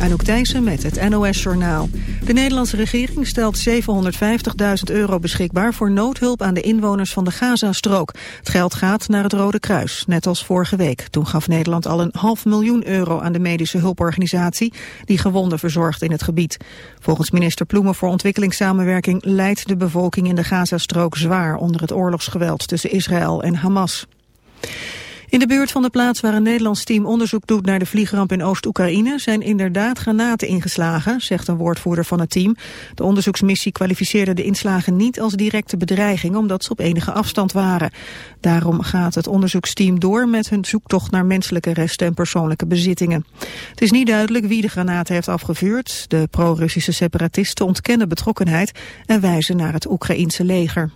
Anouk Thijssen met het NOS-journaal. De Nederlandse regering stelt 750.000 euro beschikbaar... voor noodhulp aan de inwoners van de Gazastrook. Het geld gaat naar het Rode Kruis, net als vorige week. Toen gaf Nederland al een half miljoen euro aan de medische hulporganisatie... die gewonden verzorgt in het gebied. Volgens minister Ploemen voor ontwikkelingssamenwerking... leidt de bevolking in de Gazastrook zwaar onder het oorlogsgeweld tussen Israël en Hamas. In de buurt van de plaats waar een Nederlands team onderzoek doet naar de vliegramp in Oost-Oekraïne zijn inderdaad granaten ingeslagen, zegt een woordvoerder van het team. De onderzoeksmissie kwalificeerde de inslagen niet als directe bedreiging omdat ze op enige afstand waren. Daarom gaat het onderzoeksteam door met hun zoektocht naar menselijke resten en persoonlijke bezittingen. Het is niet duidelijk wie de granaten heeft afgevuurd. De pro-Russische separatisten ontkennen betrokkenheid en wijzen naar het Oekraïense leger.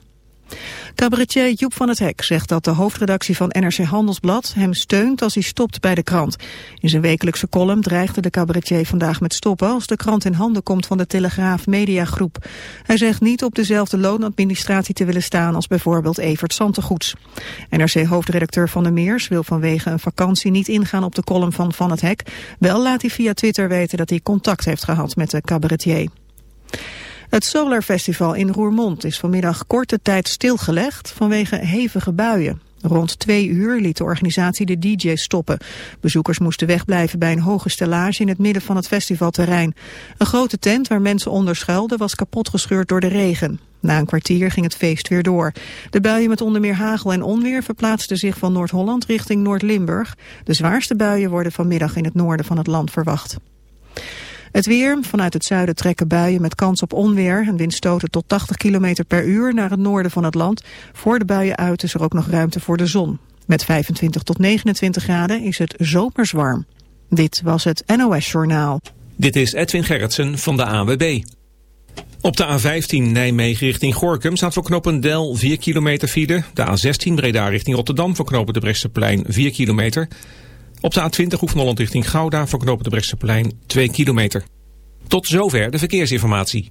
Cabaretier Joep van het Hek zegt dat de hoofdredactie van NRC Handelsblad hem steunt als hij stopt bij de krant. In zijn wekelijkse column dreigde de cabaretier vandaag met stoppen als de krant in handen komt van de Telegraaf Mediagroep. Hij zegt niet op dezelfde loonadministratie te willen staan als bijvoorbeeld Evert Santegoeds. NRC-hoofdredacteur Van der Meers wil vanwege een vakantie niet ingaan op de column van Van het Hek. Wel laat hij via Twitter weten dat hij contact heeft gehad met de cabaretier. Het Solar Festival in Roermond is vanmiddag korte tijd stilgelegd vanwege hevige buien. Rond twee uur liet de organisatie de DJ stoppen. Bezoekers moesten wegblijven bij een hoge stellage in het midden van het festivalterrein. Een grote tent waar mensen onder schuilden was kapotgescheurd door de regen. Na een kwartier ging het feest weer door. De buien met onder meer hagel en onweer verplaatsten zich van Noord-Holland richting Noord-Limburg. De zwaarste buien worden vanmiddag in het noorden van het land verwacht. Het weer, vanuit het zuiden trekken buien met kans op onweer en windstoten tot 80 km per uur naar het noorden van het land. Voor de buien uit is er ook nog ruimte voor de zon. Met 25 tot 29 graden is het zomers warm. Dit was het NOS Journaal. Dit is Edwin Gerritsen van de AWB. Op de A15 Nijmegen richting Gorkum staat voor knopen Del 4 kilometer file. De A16 Breda richting Rotterdam voor knopen de Bresseplein 4 kilometer. Op de A20 Hoef Holland richting Gouda voor knopen de Brechtseplein 2 kilometer. Tot zover de verkeersinformatie.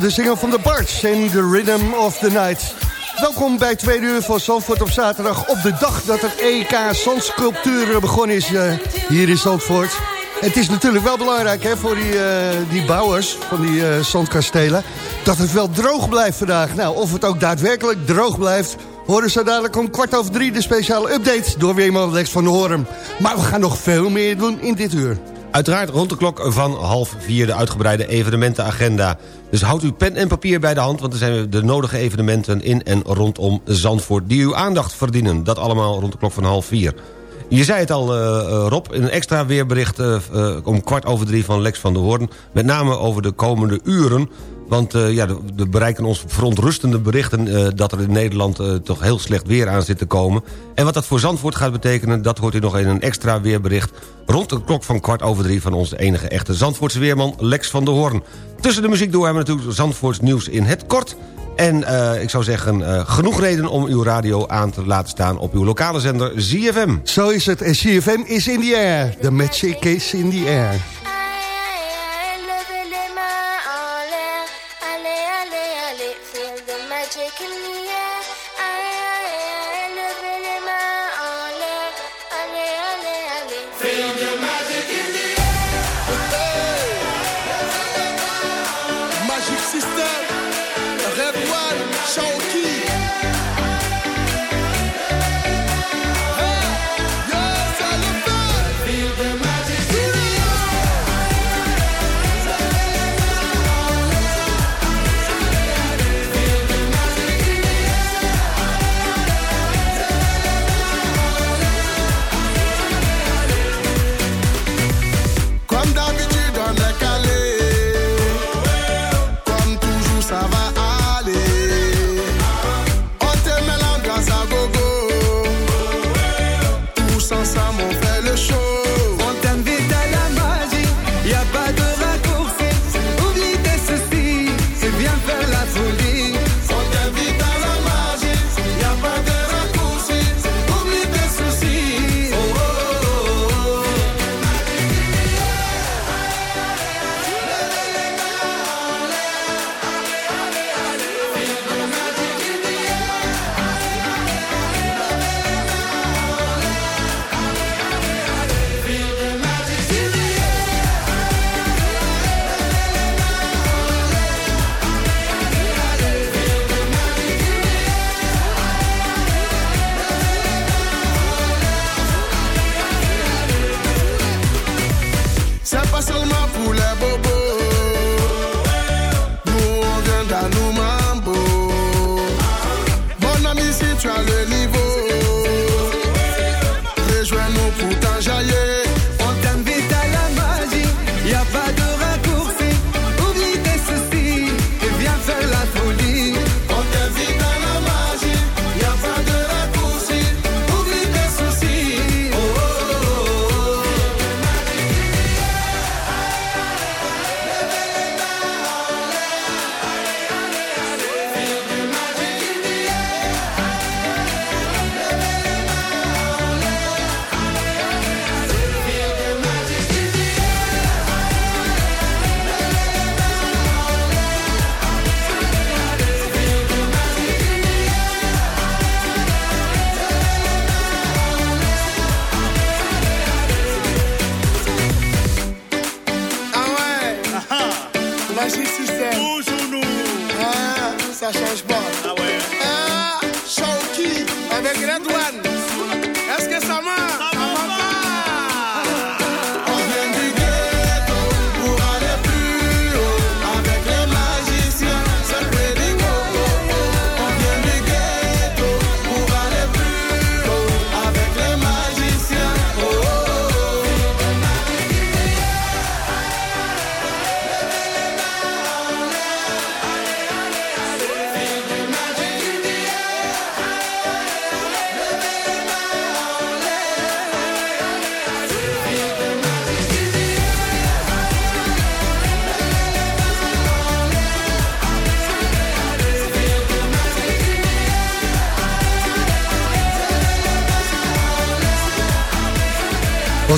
De single van de Barts in The Rhythm of the Night. Welkom bij Tweede Uur van Zandvoort op zaterdag... op de dag dat het EK Zandsculpturen begonnen is uh, hier in Zandvoort. Het is natuurlijk wel belangrijk hè, voor die, uh, die bouwers van die uh, zandkastelen... dat het wel droog blijft vandaag. Nou, of het ook daadwerkelijk droog blijft... horen ze dadelijk om kwart over drie de speciale update... door Weerman Lex van de Hoorn. Maar we gaan nog veel meer doen in dit uur. Uiteraard rond de klok van half vier de uitgebreide evenementenagenda. Dus houd uw pen en papier bij de hand... want er zijn de nodige evenementen in en rondom Zandvoort... die uw aandacht verdienen. Dat allemaal rond de klok van half vier. Je zei het al, uh, Rob, een extra weerbericht uh, om kwart over drie van Lex van der Hoorn. Met name over de komende uren. Want uh, ja, er bereiken ons verontrustende berichten... Uh, dat er in Nederland uh, toch heel slecht weer aan zit te komen. En wat dat voor Zandvoort gaat betekenen... dat hoort u nog in een extra weerbericht... rond de klok van kwart over drie... van onze enige echte Zandvoortse weerman Lex van der Hoorn. Tussen de muziek door hebben we natuurlijk Zandvoorts nieuws in het kort... En ik zou zeggen, genoeg reden om uw radio aan te laten staan... op uw lokale zender ZFM. Zo is het. En ZFM is in the air. The magic is in the air. show.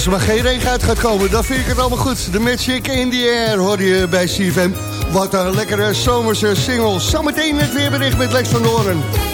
Als er maar geen regen uit gaat komen, dan vind ik het allemaal goed. De Magic in the Air hoor je bij CFM. Wat een lekkere zomerse single. Zometeen het weerbericht met Lex van Doorn.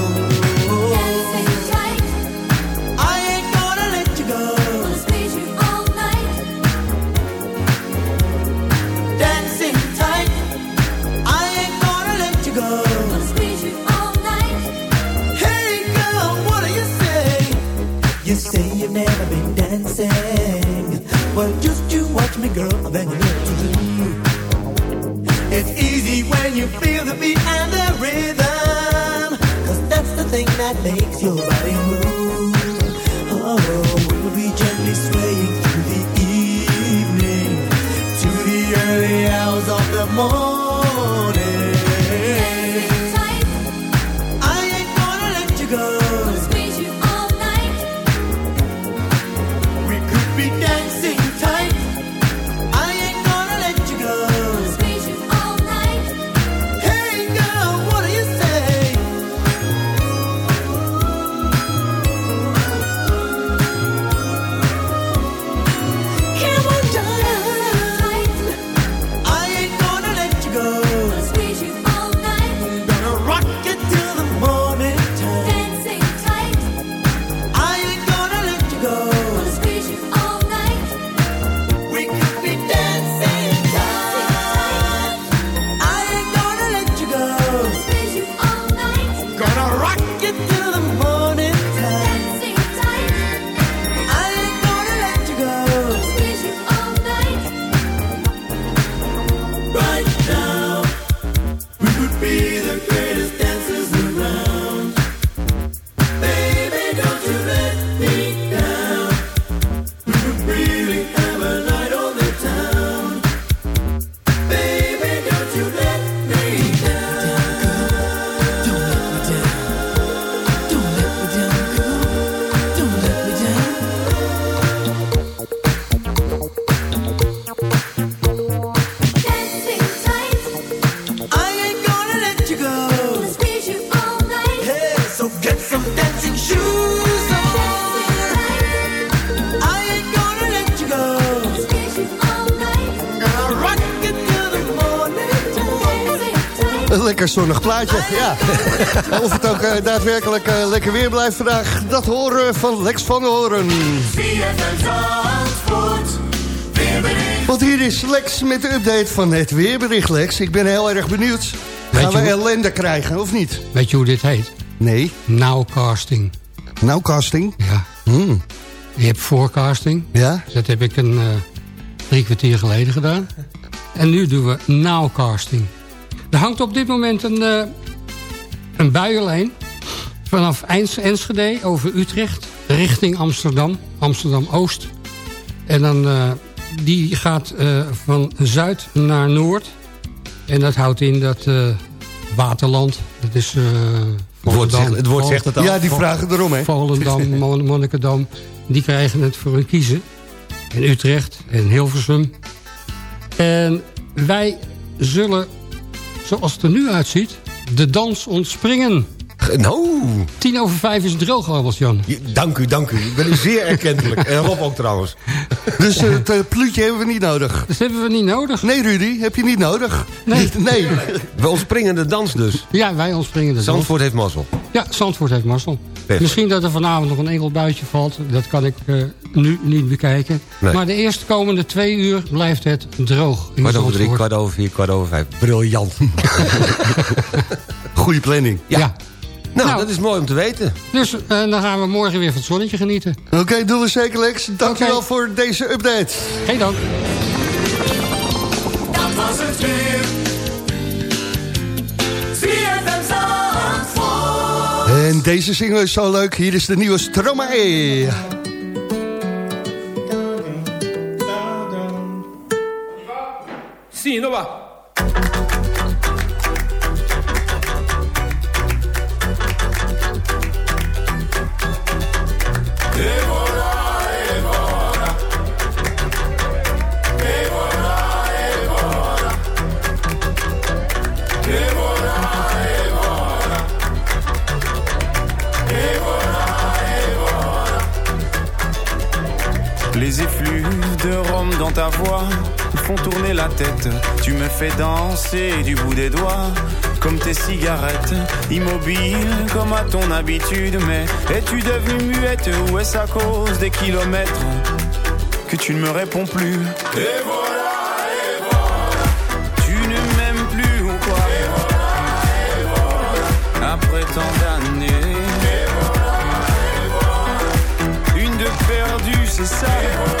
Zonnig plaatje, ja. of het ook eh, daadwerkelijk eh, lekker weer blijft vandaag, dat horen van Lex van Horen. Want hier is Lex met de update van het weerbericht, Lex. Ik ben heel erg benieuwd. Gaan we hoe- ellende krijgen, of niet? Weet je hoe dit heet? Nee. Nowcasting. Nowcasting? Ja. Hmm. Je hebt forecasting. Ja. Dat heb ik een eh, drie kwartier geleden gedaan. En nu doen we nowcasting. Er hangt op dit moment een, eh een buienlijn vanaf Ens- Enschede over Utrecht richting Amsterdam. Amsterdam-Oost. En dan, eh, die gaat eh, van zuid naar noord. En dat houdt in dat eh, Waterland, dat is eh, Het woord zegt- het woord zegt het al. Ja, die vragen erom, hè. Volendam, Mon- Monnikendam, die krijgen het voor hun kiezen. En Utrecht en Hilversum. En wij zullen, zoals het er nu uitziet, de dans ontspringen. Nou, Tien over vijf is het droog, Albert Jan. dank u, dank u. Ik ben u zeer erkentelijk. En Rob ook trouwens. Dus eh, het eh, pluutje hebben we niet nodig. Dat hebben we niet nodig. Nee, Rudy, heb je niet nodig? Nee. nee. We ontspringen de dans dus. Ja, wij ontspringen de dans. Zandvoort heeft mazzel. Ja, Zandvoort heeft Marcel. Perfect. Misschien dat er vanavond nog een enkel buitje valt. Dat kan ik eh, nu niet bekijken. Nee. Maar de eerste komende twee uur blijft het droog. in Kwart over drie, kwart over vier, kwart over vijf. Briljant. Goeie planning. Ja. Ja. Nou, Nou. dat is mooi om te weten. Dus eh, dan gaan we morgen weer van het zonnetje genieten. Oké, doen we zeker, Lex. Dankjewel voor deze update. Geen dank. Dat was het weer. En deze single is zo leuk. Hier is de nieuwe Stromae. De rhum dans ta voix font tourner la tête. Tu me fais danser du bout des doigts, comme tes cigarettes. Immobile comme à ton habitude, mais es-tu devenue muette ou est-ce à cause des kilomètres que tu ne me réponds plus? Et voilà, et voilà. Tu ne m'aimes plus ou quoi? Après tant d'années. Une de perdue, c'est ça. Je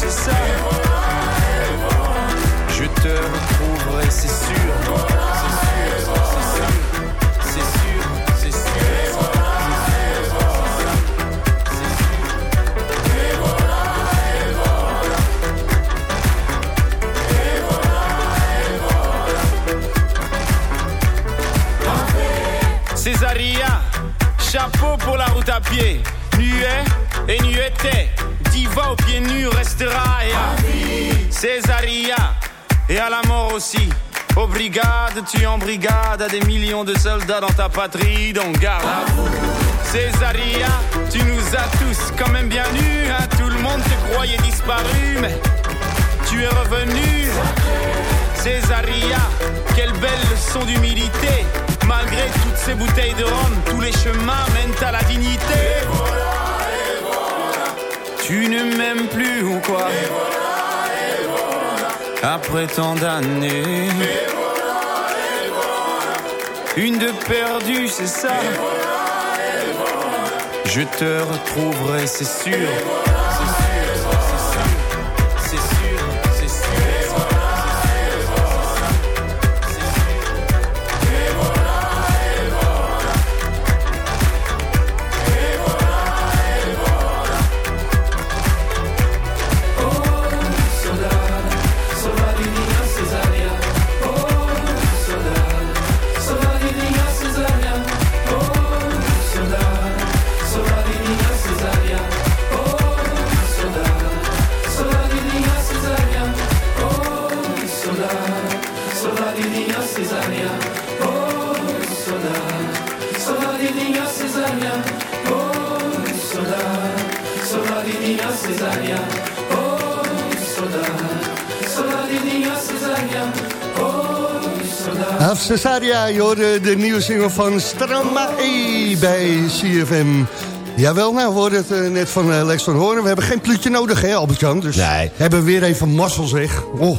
C'est ça. Je te retrouverai, c'est sûr. C'est sûr, c'est sûr. C'est sûr. Césaria, chapeau pour la route à pied. Nuet et nueté, diva aux pieds nus restera. Et à Césaria, et à la mort aussi. Aux brigades, tu en brigade, à des millions de soldats dans ta patrie, donc garde. Césaria, tu nous as tous quand même bien nus, hein. tout le monde te croyait disparu, mais tu es revenu. Césaria, quelle belle leçon d'humilité. Malgré toutes ces bouteilles de rhum, tous les chemins mènent à la dignité. Après tant d'années. Une de perdue, c'est ça. Je te retrouverai. C'est sûr, Af Cesaria, je hoorde de nieuwe single van Stromae bij CFM. Jawel, nou, we hoorden het eh, net van eh, Lex van Hoorn. We hebben geen pluutje nodig, hè, Albert-Jan? Dus Nee. hebben we weer even mazzel, zeg. Oh.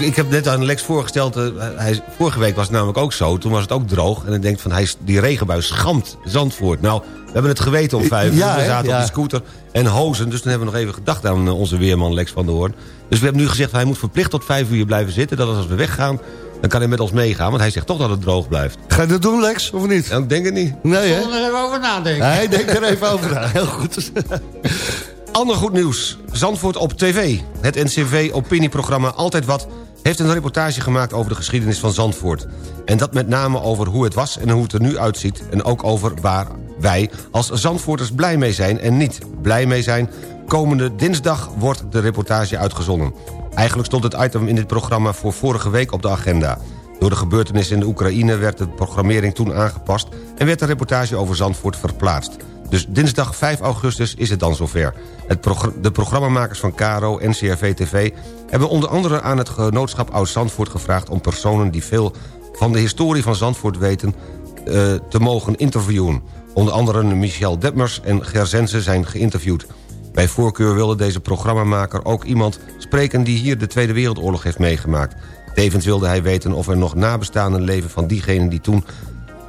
Ik, heb net aan Lex voorgesteld, eh, hij, vorige week was het namelijk ook zo. Toen was het ook droog. En ik denk van, hij, is- die regenbui schampt Zandvoort. Nou, we hebben het geweten om vijf uur. Ja, we zaten Ja. op de scooter en hozen. Dus toen hebben we nog even gedacht aan eh, onze weerman Lex van der Hoorn. Dus we hebben nu gezegd, hij moet verplicht tot vijf uur blijven zitten. Dat als we weggaan, dan kan hij met ons meegaan. Want hij zegt toch dat het droog blijft. Ga je dat doen, Lex, of niet? Nou, ik denk het niet. Nee, hè? Ik zal er even over nadenken. Hij denkt er even over na. Heel goed. Ander goed nieuws. Zandvoort op tv. Het NCV-opinieprogramma Altijd Wat... heeft een reportage gemaakt over de geschiedenis van Zandvoort. En dat met name over hoe het was en hoe het er nu uitziet... en ook over waar wij als Zandvoorters blij mee zijn en niet blij mee zijn. Komende dinsdag wordt de reportage uitgezonden. Eigenlijk stond het item in dit programma voor vorige week op de agenda. Door de gebeurtenissen in de Oekraïne werd de programmering toen aangepast... en werd de reportage over Zandvoort verplaatst. Dus dinsdag 5 augustus is het dan zover. De programmamakers van KRO en CRV-TV... hebben onder andere aan het genootschap Oud-Zandvoort gevraagd... om personen die veel van de historie van Zandvoort weten... eh, te mogen interviewen. Onder andere Michel Detmers en Gerzense zijn geïnterviewd. Bij voorkeur wilde deze programmamaker ook iemand spreken... die hier de Tweede Wereldoorlog heeft meegemaakt. Tevens wilde hij weten of er nog nabestaanden leven van diegene die toen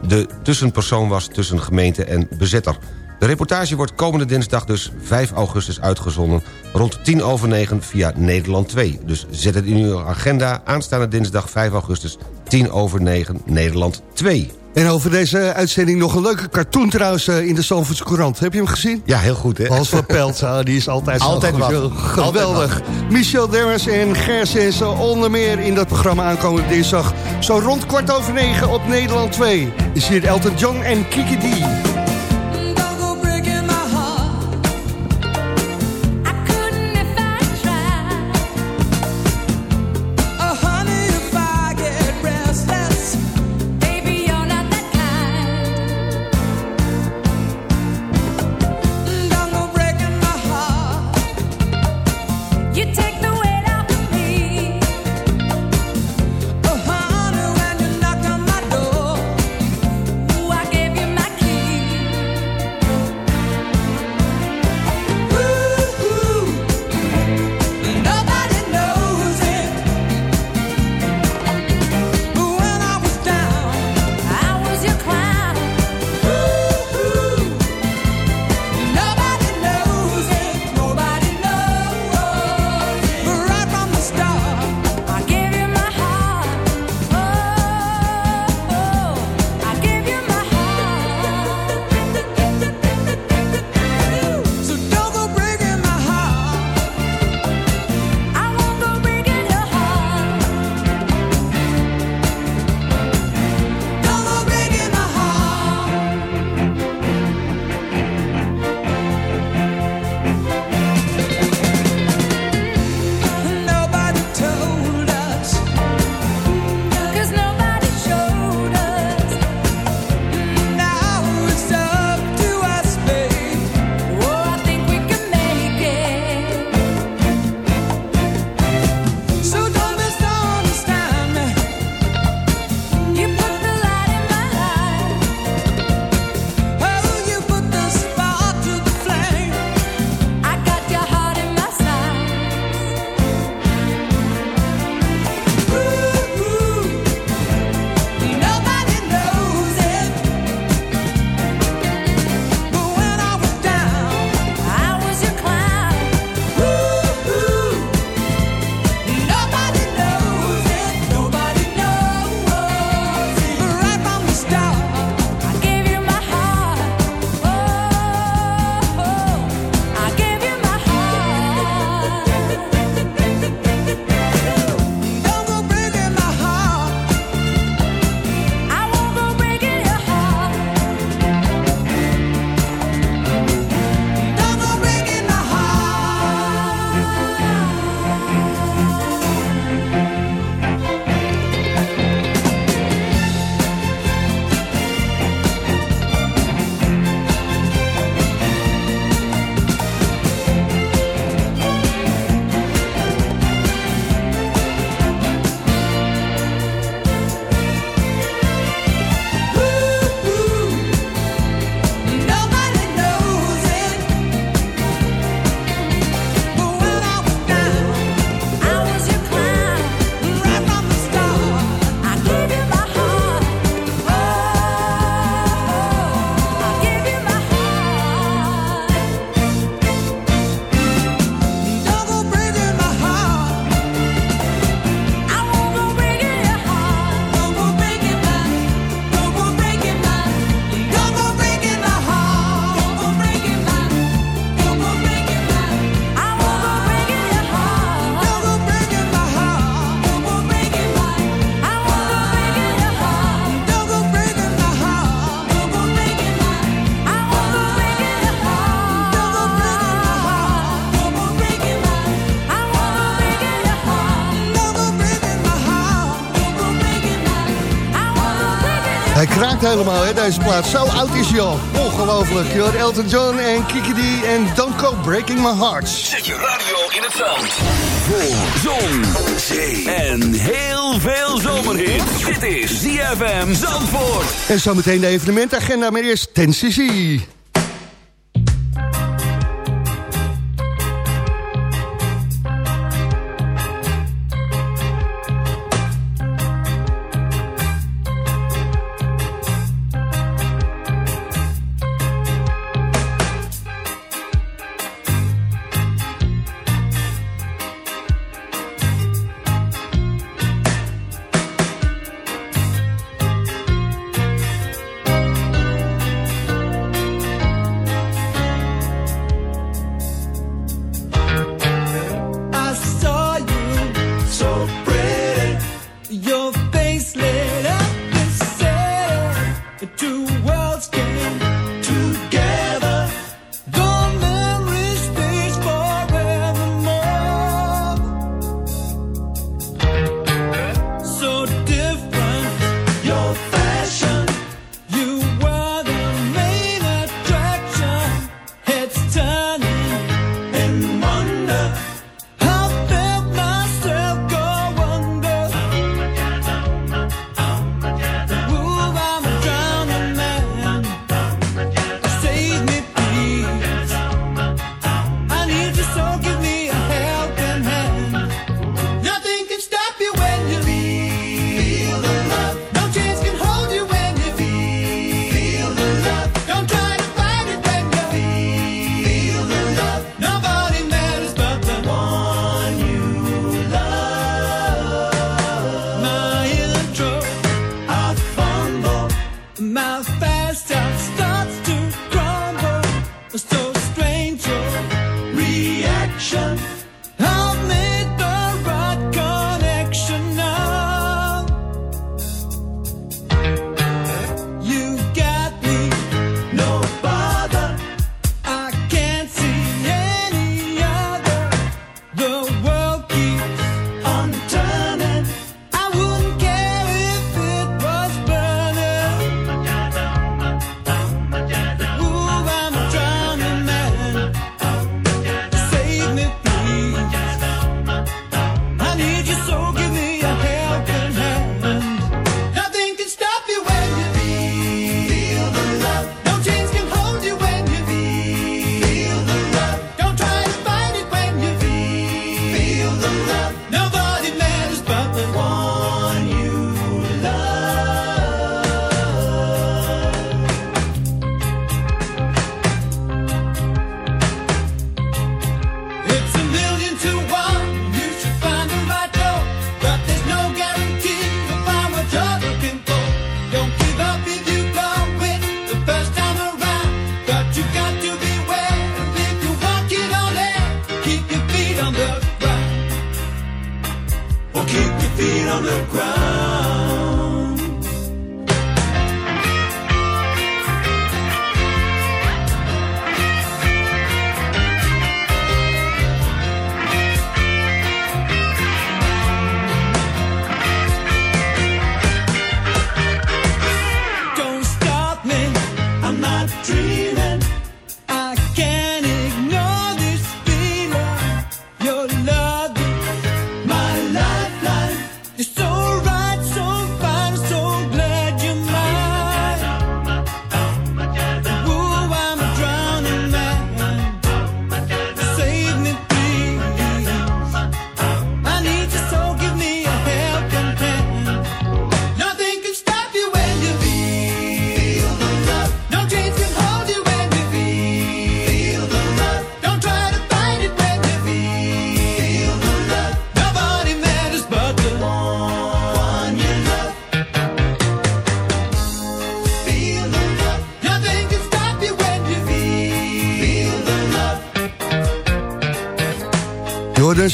de tussenpersoon was tussen gemeente en bezetter. De reportage wordt komende dinsdag dus 5 augustus uitgezonden... rond 10 over 9 via Nederland 2. Dus zet het in uw agenda aanstaande dinsdag 5 augustus 10 over 9 Nederland 2. En over deze uitzending nog een leuke cartoon trouwens eh, in de Zalvoortse Courant. Heb je hem gezien? Ja, heel goed hè? Hans van Pelt, ah, die is altijd zo Altijd wat. Geweldig. Michel Demmers en Gers onder meer in dat programma aankomende dinsdag. Zo rond kwart over negen op Nederland 2. Is hier Elton John en Kiki D. helemaal, hè, deze plaats. Zo oud is hij al. Ongelooflijk. Je Elton John en Kiki D en Don't Go Breaking My Heart. Zet je radio in het zand. Voor zon, zee en heel veel zomerhit. Dit is ZFM Zandvoort. En zometeen de evenementagenda, maar eerst Ten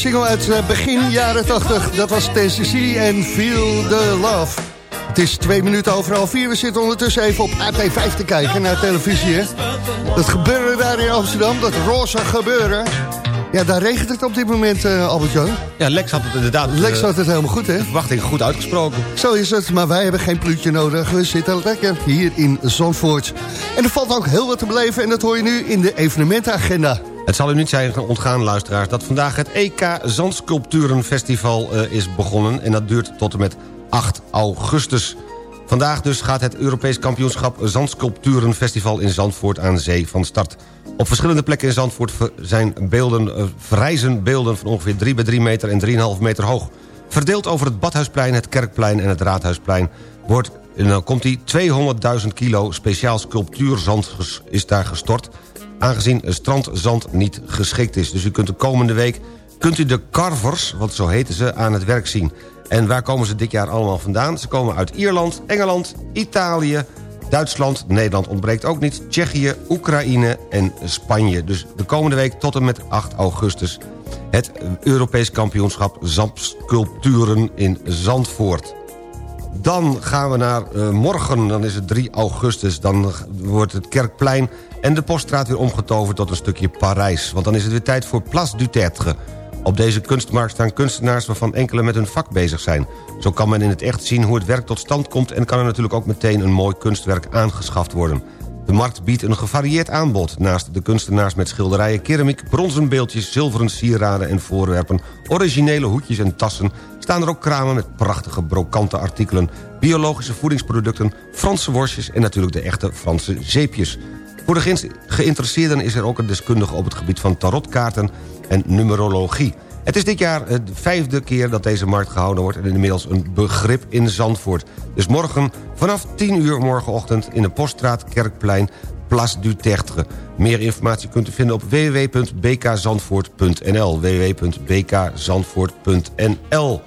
single uit eh, begin jaren 80. Dat was TCC en Feel the Love. Het is twee minuten over half vier. We zitten ondertussen even op AP5 te kijken naar televisie. Hè? Dat gebeuren daar in Amsterdam, dat roze gebeuren. Ja, daar regent het op dit moment, eh, uh, Albert-Jan. Ja, Lex had het inderdaad... Lex eh, had het helemaal goed, hè? Verwachting goed uitgesproken. Zo is het, maar wij hebben geen pluutje nodig. We zitten lekker hier in Zandvoort. En er valt ook heel wat te beleven en dat hoor je nu in de evenementenagenda. Het zal u niet zijn ontgaan, luisteraars... dat vandaag het EK Zandsculpturenfestival eh, is begonnen... en dat duurt tot en met 8 augustus. Vandaag dus gaat het Europees kampioenschap Zandsculpturenfestival in Zandvoort aan zee van start. Op verschillende plekken in Zandvoort zijn beelden, eh, verrijzen beelden van ongeveer 3 bij 3 meter en 3,5 meter hoog. Verdeeld over het Badhuisplein, het Kerkplein en het Raadhuisplein... wordt, en dan komt die 200.000 kilo speciaal sculptuurzand is daar gestort... aangezien strandzand niet geschikt is. Dus u kunt de komende week kunt u de carvers, want zo heten ze, aan het werk zien. En waar komen ze dit jaar allemaal vandaan? Ze komen uit Ierland, Engeland, Italië, Duitsland, Nederland ontbreekt ook niet... Tsjechië, Oekraïne en Spanje. Dus de komende week tot en met 8 augustus... het Europees kampioenschap Zandsculpturen in Zandvoort. Dan gaan we naar eh, morgen, dan is het 3 augustus. Dan wordt het Kerkplein en de Poststraat weer omgetoverd tot een stukje Parijs. Want dan is het weer tijd voor Place du Tertre. Op deze kunstmarkt staan kunstenaars waarvan enkele met hun vak bezig zijn. Zo kan men in het echt zien hoe het werk tot stand komt... en kan er natuurlijk ook meteen een mooi kunstwerk aangeschaft worden. De markt biedt een gevarieerd aanbod. Naast de kunstenaars met schilderijen, keramiek, bronzen beeldjes... zilveren sieraden en voorwerpen, originele hoedjes en tassen... staan er ook kramen met prachtige brokante artikelen... biologische voedingsproducten, Franse worstjes... en natuurlijk de echte Franse zeepjes. Voor de geïn- geïnteresseerden is er ook een deskundige op het gebied van tarotkaarten en numerologie. Het is dit jaar de vijfde keer dat deze markt gehouden wordt... en inmiddels een begrip in Zandvoort. Dus morgen vanaf 10 uur morgenochtend in de Poststraat Kerkplein... Place du Tertre. Meer informatie kunt u vinden op www.bkzandvoort.nl www.bkzandvoort.nl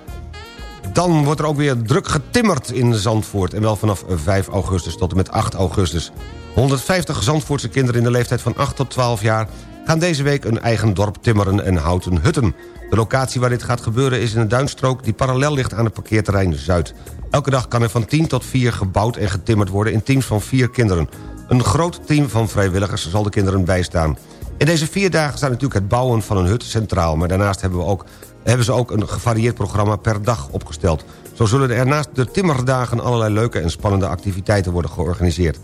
dan wordt er ook weer druk getimmerd in Zandvoort. En wel vanaf 5 augustus tot en met 8 augustus. 150 Zandvoortse kinderen in de leeftijd van 8 tot 12 jaar... gaan deze week een eigen dorp timmeren en houten hutten. De locatie waar dit gaat gebeuren is in een duinstrook... die parallel ligt aan het parkeerterrein Zuid. Elke dag kan er van 10 tot 4 gebouwd en getimmerd worden... in teams van 4 kinderen. Een groot team van vrijwilligers zal de kinderen bijstaan. In deze vier dagen staat natuurlijk het bouwen van een hut centraal... maar daarnaast hebben, we ook, hebben ze ook een gevarieerd programma per dag opgesteld. Zo zullen er naast de timmerdagen allerlei leuke en spannende activiteiten worden georganiseerd.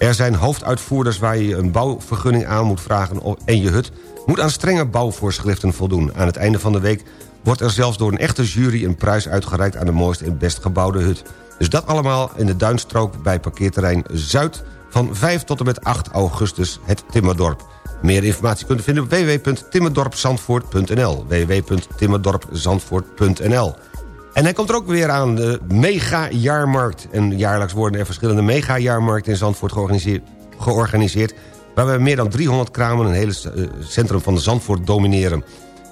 Er zijn hoofduitvoerders waar je een bouwvergunning aan moet vragen... en je hut moet aan strenge bouwvoorschriften voldoen. Aan het einde van de week wordt er zelfs door een echte jury... een prijs uitgereikt aan de mooiste en best gebouwde hut. Dus dat allemaal in de Duinstrook bij parkeerterrein Zuid... van 5 tot en met 8 augustus, het Timmerdorp. Meer informatie kunt u vinden op www.timmerdorpzandvoort.nl www.timmerdorpzandvoort.nl en hij komt er ook weer aan, de mega-jaarmarkt. En jaarlijks worden er verschillende mega-jaarmarkten in Zandvoort georganiseerd, georganiseerd... we meer dan 300 kramen een hele eh, centrum van Zandvoort domineren.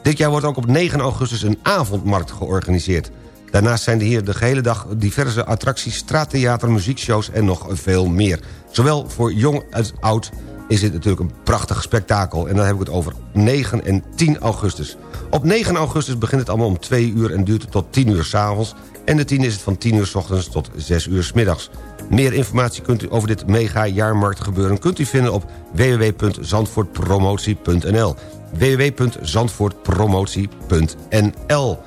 Dit jaar wordt ook op 9 augustus een avondmarkt georganiseerd. Daarnaast zijn er hier de gehele dag diverse attracties... straattheater, muziekshows en nog veel meer. Zowel voor jong als oud is dit natuurlijk een prachtig spektakel. En dan heb ik het over 9 en 10 augustus. Op 9 augustus begint het allemaal om 2 uur en duurt het tot 10 uur s'avonds. En de 10 is het van 10 uur s ochtends tot 6 uur s middags. Meer informatie kunt u over dit mega jaarmarkt gebeuren... kunt u vinden op www.zandvoortpromotie.nl www.zandvoortpromotie.nl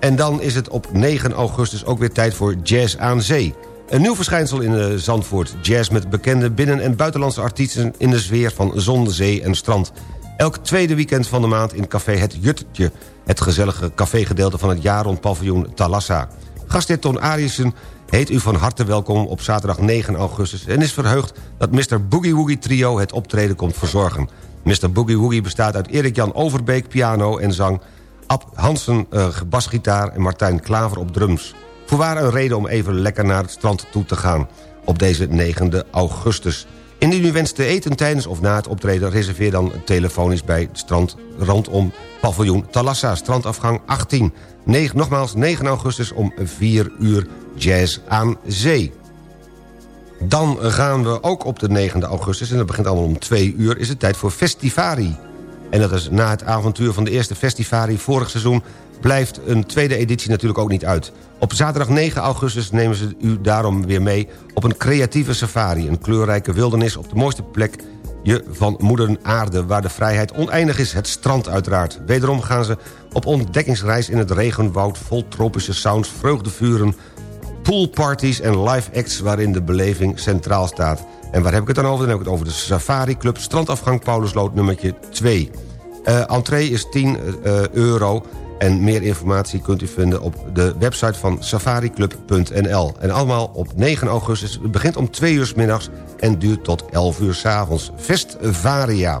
En dan is het op 9 augustus ook weer tijd voor Jazz aan Zee. Een nieuw verschijnsel in eh, Zandvoort. Jazz met bekende binnen- en buitenlandse artiesten... in de sfeer van zon, zee en strand. Elk tweede weekend van de maand in café Het Juttetje... het gezellige cafégedeelte van het jaar rond paviljoen Talassa. Gastheer Ton Arissen heet u van harte welkom op zaterdag 9 augustus... en is verheugd dat Mr. Boogie Woogie Trio het optreden komt verzorgen. Mr. Boogie Woogie bestaat uit Erik-Jan Overbeek, piano en zang... Ab Hansen, uh, basgitaar en Martijn Klaver op drums. Voorwaar een reden om even lekker naar het strand toe te gaan... op deze 9 augustus. Indien u wenst te eten tijdens of na het optreden... reserveer dan telefonisch bij het strand rondom paviljoen Talassa... strandafgang 18. Negen, nogmaals, 9 augustus om 4 uur jazz aan zee. Dan gaan we ook op de 9 augustus... en dat begint allemaal om 2 uur... is het tijd voor Festivari. En dat is na het avontuur van de eerste festivari vorig seizoen... blijft een tweede editie natuurlijk ook niet uit. Op zaterdag 9 augustus nemen ze u daarom weer mee... op een creatieve safari, een kleurrijke wildernis... op de mooiste plek je van moeder aarde... waar de vrijheid oneindig is, het strand uiteraard. Wederom gaan ze op ontdekkingsreis in het regenwoud... vol tropische sounds, vreugdevuren, poolparties en live acts... waarin de beleving centraal staat. En waar heb ik het dan over? Dan heb ik het over de Safari Club... strandafgang Paulusloot nummertje 2. Uh, entree is 10 uh, euro... En meer informatie kunt u vinden op de website van safariclub.nl. En allemaal op 9 augustus. Het begint om 2 uur s middags en duurt tot 11 uur s avonds. Festvaria.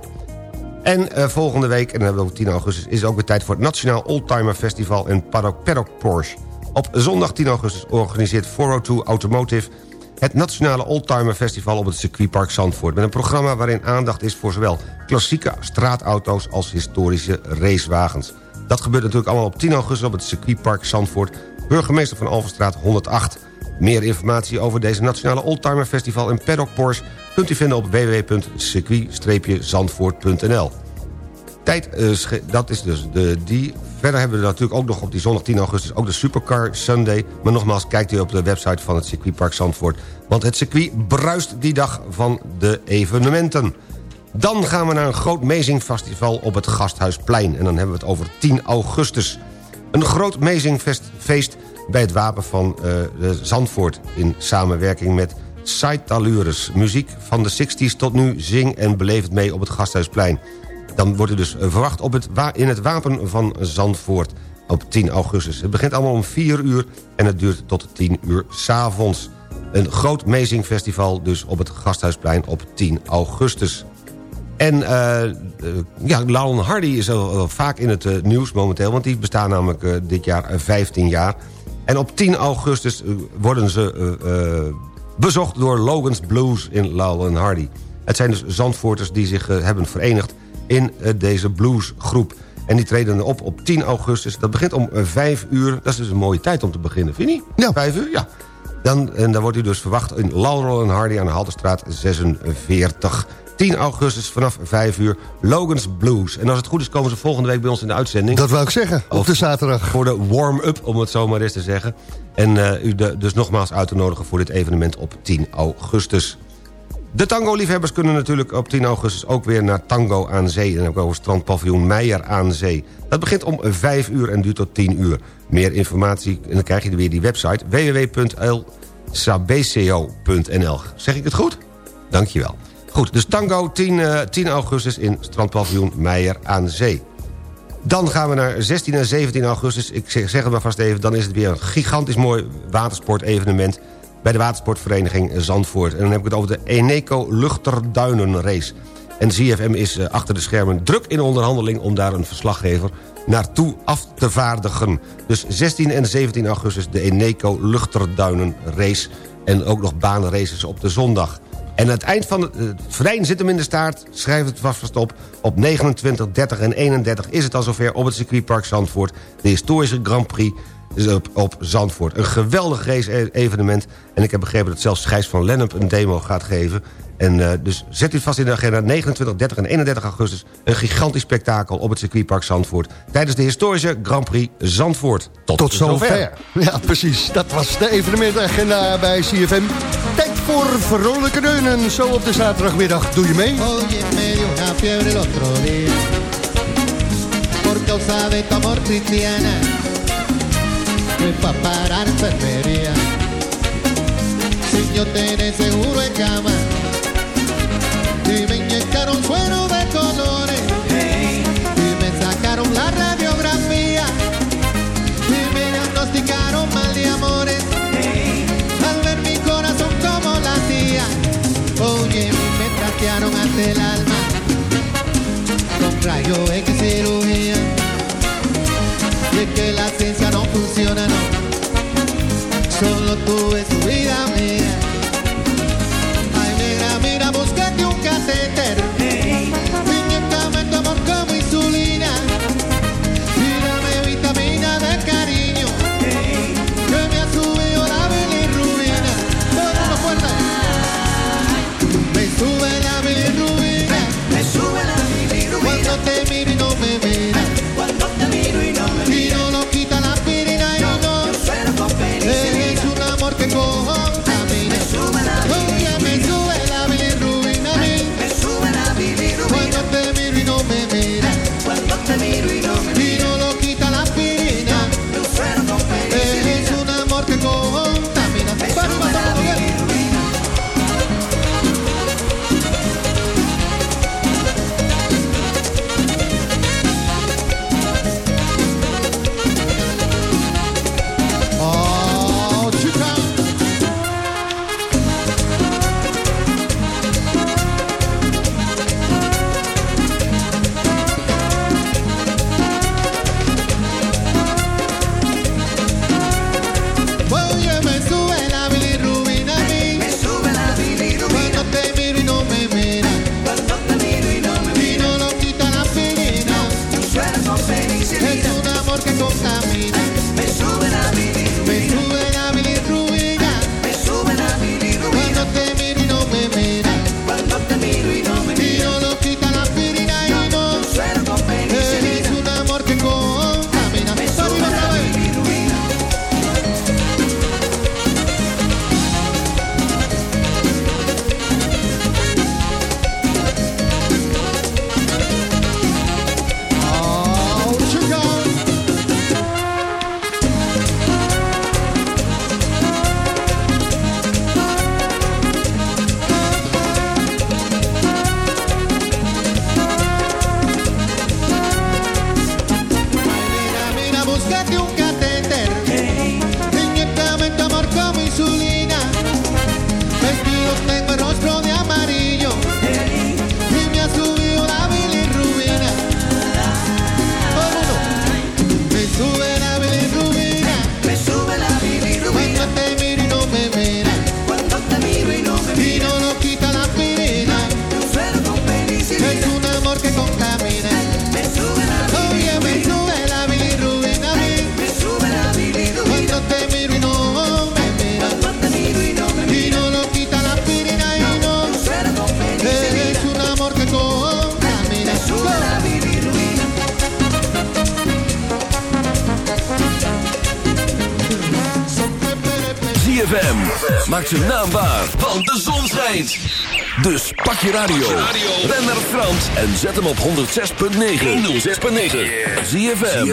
En uh, volgende week, en dan hebben we ook 10 augustus... is ook weer tijd voor het Nationaal Oldtimer Festival in Paddock Porsche. Op zondag 10 augustus organiseert 402 Automotive... het Nationale Oldtimer Festival op het circuitpark Zandvoort... met een programma waarin aandacht is voor zowel klassieke straatauto's... als historische racewagens. Dat gebeurt natuurlijk allemaal op 10 augustus op het circuitpark Zandvoort... burgemeester van Alverstraat 108. Meer informatie over deze Nationale Oldtimer Festival in Paddock Porsche... kunt u vinden op www.circuit-zandvoort.nl. Tijd, uh, dat is dus de, die. Verder hebben we natuurlijk ook nog op die zondag 10 augustus... ook de Supercar Sunday. Maar nogmaals, kijkt u op de website van het circuitpark Zandvoort. Want het circuit bruist die dag van de evenementen. Dan gaan we naar een groot Festival op het Gasthuisplein. En dan hebben we het over 10 augustus. Een groot feest bij het Wapen van uh, Zandvoort... in samenwerking met Saitalures. Muziek van de 60s tot nu zing en beleef het mee op het Gasthuisplein. Dan wordt u dus verwacht op het in het Wapen van Zandvoort op 10 augustus. Het begint allemaal om 4 uur en het duurt tot 10 uur s'avonds. Een groot Festival dus op het Gasthuisplein op 10 augustus. En uh, ja, Laurel Hardy is al, vaak in het nieuws momenteel... want die bestaan namelijk dit jaar 15 jaar. En op 10 augustus worden ze bezocht door Logan's Blues in Laurel Hardy. Het zijn dus Zandvoorters die zich hebben verenigd in deze bluesgroep. En die treden op op 10 augustus. Dat begint om 5 uur. Dat is dus een mooie tijd om te beginnen, vind je Ja. 5 uur, ja. Dan, en dan wordt u dus verwacht in Laurel Hardy aan de Halterstraat 46... 10 augustus vanaf 5 uur Logan's Blues. En als het goed is komen ze volgende week bij ons in de uitzending. Dat wou ik zeggen, op de zaterdag. Voor de warm-up, om het zo maar eens te zeggen. En uh, u de, dus nogmaals uit te nodigen voor dit evenement op 10 augustus. De tango-liefhebbers kunnen natuurlijk op 10 augustus ook weer naar Tango aan Zee. En dan heb over strandpaviljoen Meijer aan Zee. Dat begint om 5 uur en duurt tot 10 uur. Meer informatie, en dan krijg je weer die website www.elsabco.nl. Zeg ik het goed? Dankjewel. Goed, dus tango 10, uh, 10 augustus in strandpaviljoen Meijer aan Zee. Dan gaan we naar 16 en 17 augustus. Ik zeg, zeg het maar vast even, dan is het weer een gigantisch mooi watersportevenement... bij de watersportvereniging Zandvoort. En dan heb ik het over de Eneco Luchterduinenrace. En ZFM is uh, achter de schermen druk in onderhandeling... om daar een verslaggever naartoe af te vaardigen. Dus 16 en 17 augustus de Eneco Luchterduinenrace... en ook nog baanraces op de zondag. En aan het eind van het, het Vrijn zit hem in de staart. Schrijf het vast vast op. Op 29, 30 en 31 is het al zover op het circuitpark Zandvoort. De historische Grand Prix op, op Zandvoort. Een geweldig race-evenement. En ik heb begrepen dat zelfs Gijs van Lennep een demo gaat geven. En uh, dus zet u vast in de agenda. 29, 30 en 31 augustus. Een gigantisch spektakel op het circuitpark Zandvoort. Tijdens de historische Grand Prix Zandvoort. Tot, Tot zover. Ja, precies. Dat was de evenementagenda bij CFM. Tijd voor vrolijke deunen. Zo op de zaterdagmiddag. Doe je mee? Por causa de tu amor cristiana Fui pa' parar enfermería. Sin yo tener seguro en cama. Y me inyectaron suero de colores. Y me sacaron la radiografía. Y me diagnosticaron mal de amores. Al ver mi corazón como latía. Oye, me trastearon hasta el alma. Con rayo X cirugía. Y es que funciona, no Solo es tu vida mía ZFM. Maak zijn naam waar, want de zon schijnt. Dus pak je radio. Ben naar Frans en zet hem op 106.9. 106.9. ZFM.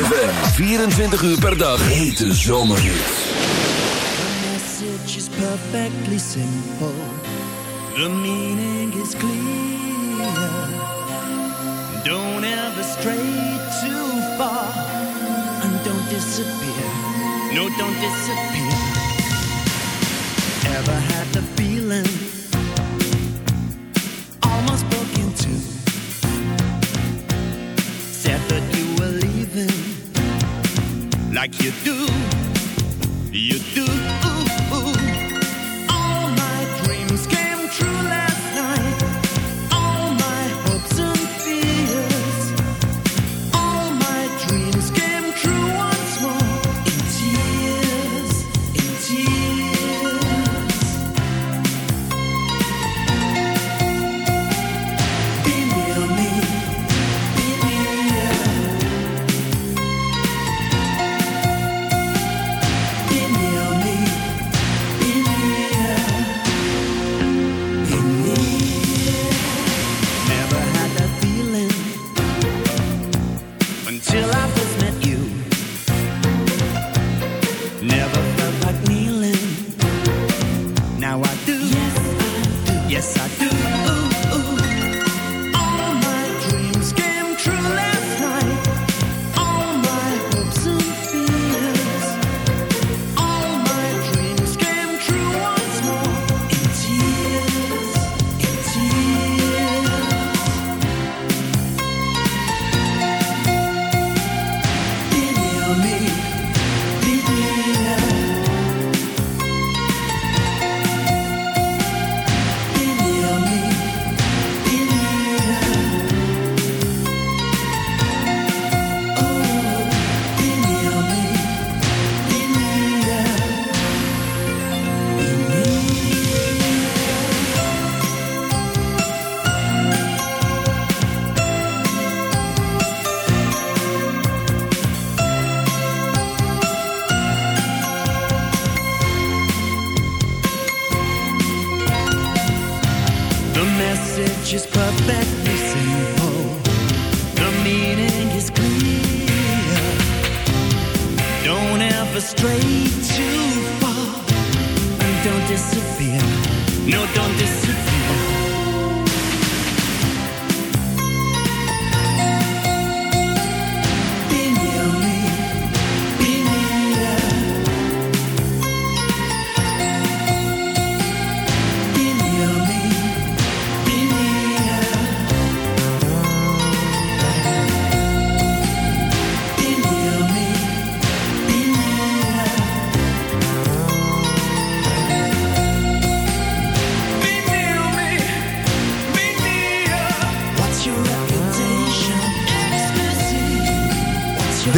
24 uur per dag. Hete zomerhit. The message is perfectly simple. The meaning is clear. Don't ever stray too far. And don't disappear. No, don't disappear. never had the feeling. Almost broke in two. Said that you were leaving. Like you do. You do.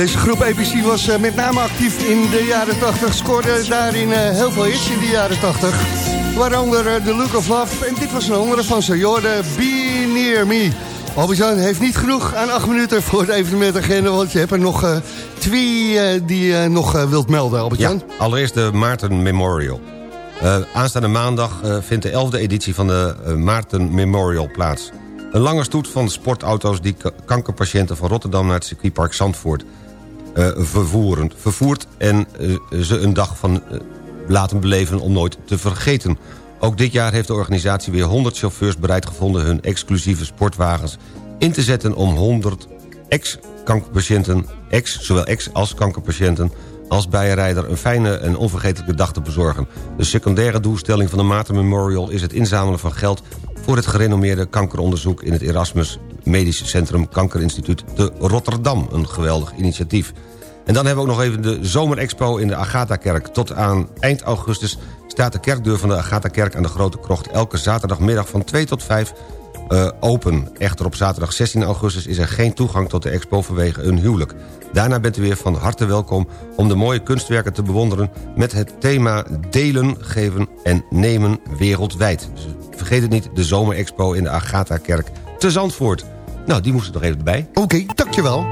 Deze groep ABC was eh, met name actief in de jaren 80. Scoorde daarin eh, heel veel hits in de jaren 80. Waaronder eh, The Look of Love. En dit was een andere van ze. Jorde, Be Near Me. Albert-Jan heeft niet genoeg aan acht minuten voor de evenementagenda... want je hebt er nog eh, twee eh, die je nog eh, wilt melden, Albert-Jan. Ja, allereerst de Maarten Memorial. Eh, aanstaande maandag eh, vindt de 11e editie van de eh, Maarten Memorial plaats. Een lange stoet van sportauto's die ka- kankerpatiënten van Rotterdam... naar het circuitpark Zandvoort eh, vervoeren, vervoert... en eh, ze een dag van eh, laten beleven om nooit te vergeten. Ook dit jaar heeft de organisatie weer 100 chauffeurs bereid gevonden... hun exclusieve sportwagens in te zetten om 100 ex-kankerpatiënten... ex, zowel ex- als kankerpatiënten als bijrijder een fijne en onvergetelijke dag te bezorgen. De secundaire doelstelling van de Maarten Memorial is het inzamelen van geld... voor het gerenommeerde kankeronderzoek in het Erasmus Medisch Centrum Kankerinstituut te Rotterdam. Een geweldig initiatief. En dan hebben we ook nog even de Zomerexpo in de Agatha-kerk. Tot aan eind augustus staat de kerkdeur van de Agatha-kerk aan de Grote Krocht... elke zaterdagmiddag van 2 tot 5 eh, open. Echter op zaterdag 16 augustus is er geen toegang tot de expo vanwege een huwelijk. Daarna bent u weer van harte welkom om de mooie kunstwerken te bewonderen... met het thema delen, geven en nemen wereldwijd. Dus vergeet het niet, de Zomerexpo in de Agatha-kerk te Zandvoort. Nou, die moest er nog even bij. Oké, dankjewel.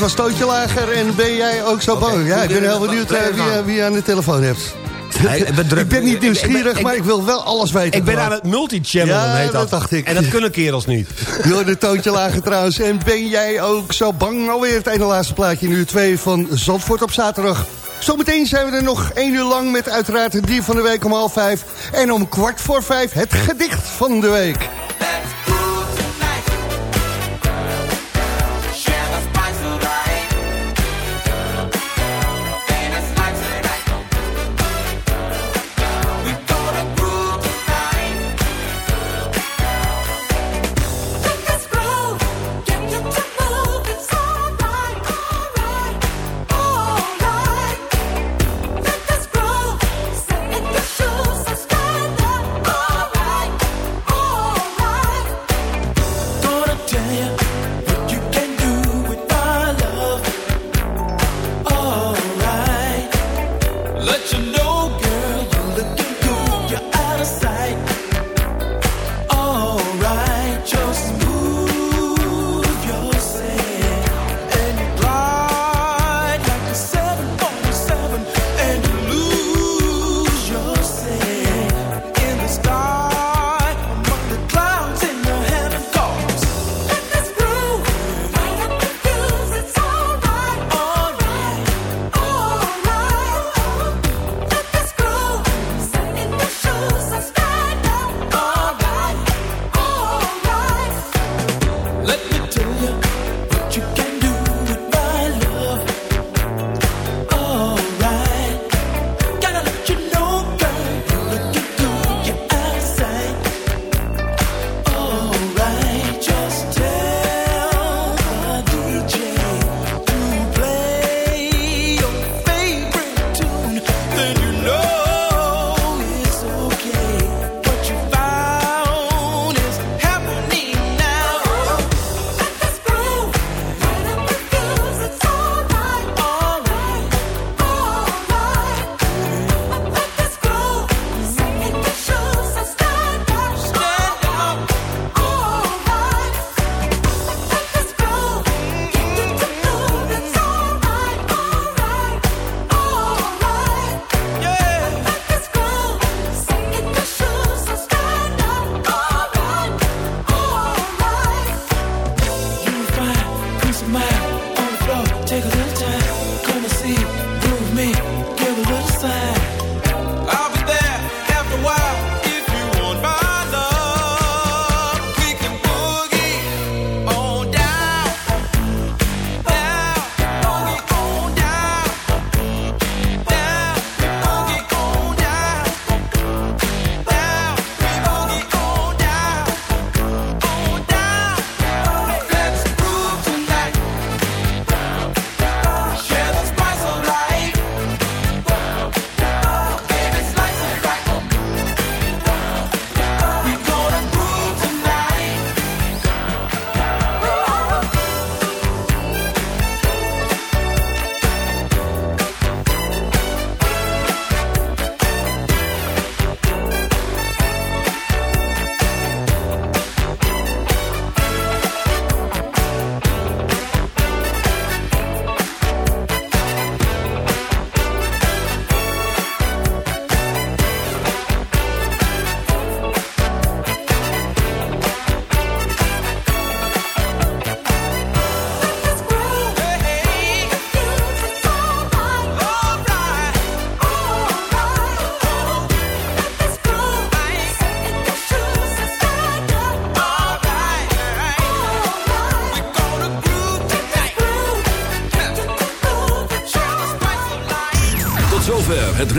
Dat was Tootje Lager en ben jij ook zo bang? Ja, ik ben heel benieuwd eh, wie, eh, wie je aan de telefoon hebt. Hij- ik ben druk. ik ben niet nieuwsgierig, Ik maar ik wil wel alles weten. Ik ben aan het multichannel, Ja, heet dat. dacht ik. En dat kunnen kerels niet. Door de Toontje Lager trouwens. En ben jij ook zo bang? Alweer het ene laatste plaatje in uur 2 van Zandvoort op zaterdag. Zometeen zijn we er nog één uur lang met uiteraard het dier van de week om half vijf. En om kwart voor vijf het gedicht van de week.